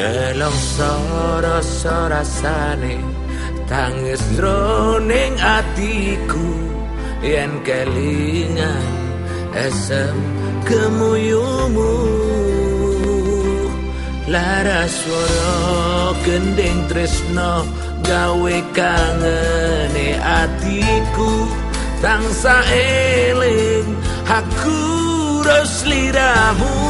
rasa rasa rasane tangis roning atiku. Yen kelingan esem kemuyumu lara swara gendeng tresno gawe kangene atiku. Tangsa eling aku rosliramu pastine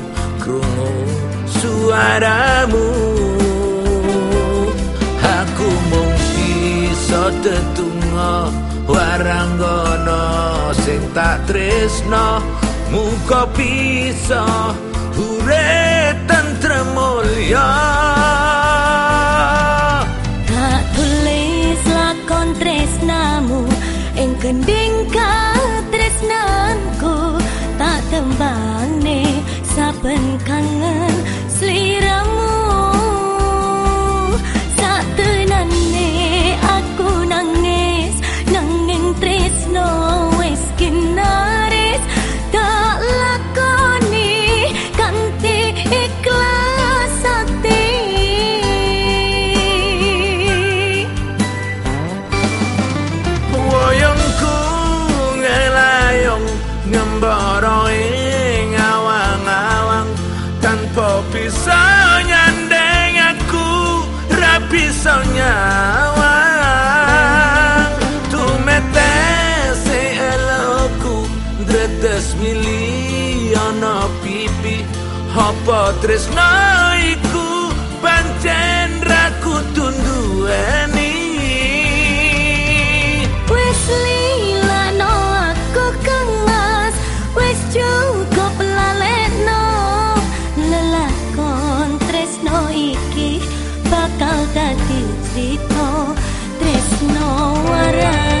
krungu suaramu. Aku mung bisa tetunggo waranggono sing tak tresno. Muka bisa ure tentrem mulya tak tulis tresnamu ing saben kangen. Miliona pipi apa tresno iku? Pancen ra kutundueni Wis lila no aku kengas Wis cukup lalekno. Lelakon tresno iki Bakal dadi cerita Tresno waranggono